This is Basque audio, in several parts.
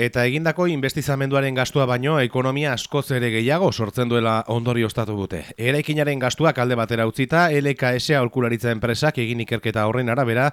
Eta egindako investizamenduaren gastua baino ekonomia askoz ere gehiago sortzen duela ondorio ostatu dute. Eraikinaren gastuak alde batera utzita, LKS aurkularitza enpresak egin ikerketa horren arabera,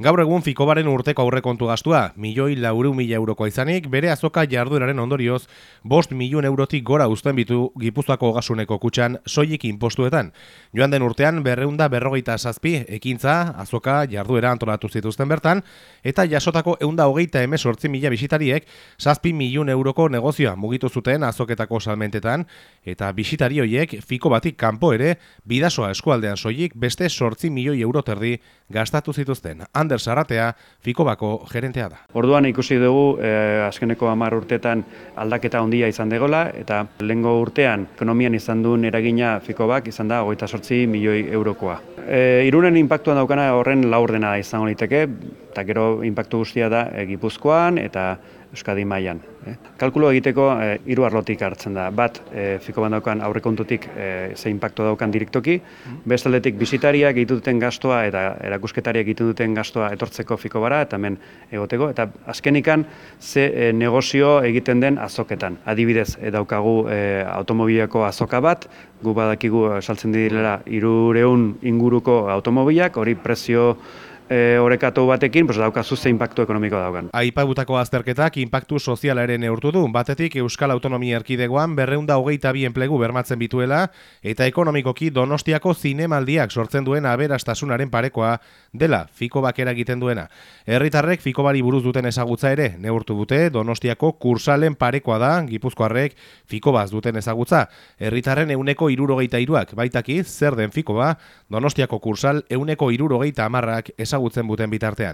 gaur egun fikobaren urteko aurrekontu gastua, milioi lauru mila euroko izanik, bere azoka jardueraren ondorioz, bost milion eurotik gora uzten bitu gipuzako gasuneko kutxan soilik impostuetan. Joan den urtean, berreunda berrogeita sazpi, ekintza, azoka jarduera antolatu zituzten bertan, eta jasotako eunda hogeita emesortzi mila bisitariek, Zazpi milun euroko negozioa mugitu zuten azoketako salmentetan, eta bisitari horiek fiko batik kanpo ere, bidasoa eskualdean soilik beste sortzi milioi euro terdi gastatu zituzten. Ander Saratea, fiko bako gerentea da. Orduan ikusi dugu, eh, azkeneko amar urtetan aldaketa handia izan degola, eta lengo urtean ekonomian izan duen eragina fiko bak izan da, goita sortzi milioi eurokoa. E, irunen impactuan daukana horren laurdena izango liteke, eta gero impactu guztia da e, Gipuzkoan eta Euskadi mailan. Eh. Kalkulo egiteko eh, hiru arlotik hartzen da. Bat, eh, fiko bandaukan aurrekontutik eh, ze impacto daukan direktoki, mm. bestaldetik bisitariak egiten duten gastoa eta erakusketariak egiten duten gastoa etortzeko fiko bara eta hemen egoteko eta azkenikan ze eh, negozio egiten den azoketan. Adibidez, eh, daukagu eh, automobileko azoka bat, gu badakigu saltzen direla 300 inguruko automobilak, hori prezio e, orekatu batekin, pues, daukazu ze impactu ekonomiko daukan. Aipagutako azterketak impactu sozialaren neurtu du, batetik Euskal Autonomia Erkidegoan berreunda hogeita bi enplegu bermatzen bituela, eta ekonomikoki donostiako zinemaldiak sortzen duen aberastasunaren parekoa dela, fiko bakera egiten duena. Herritarrek fiko bari buruz duten ezagutza ere, neurtu dute donostiako kursalen parekoa da, gipuzkoarrek fiko baz duten ezagutza. Herritarren euneko irurogeita iruak, baitaki zer den fiko ba, donostiako kursal euneko irurogeita amarrak ezagutzen buten bitartean.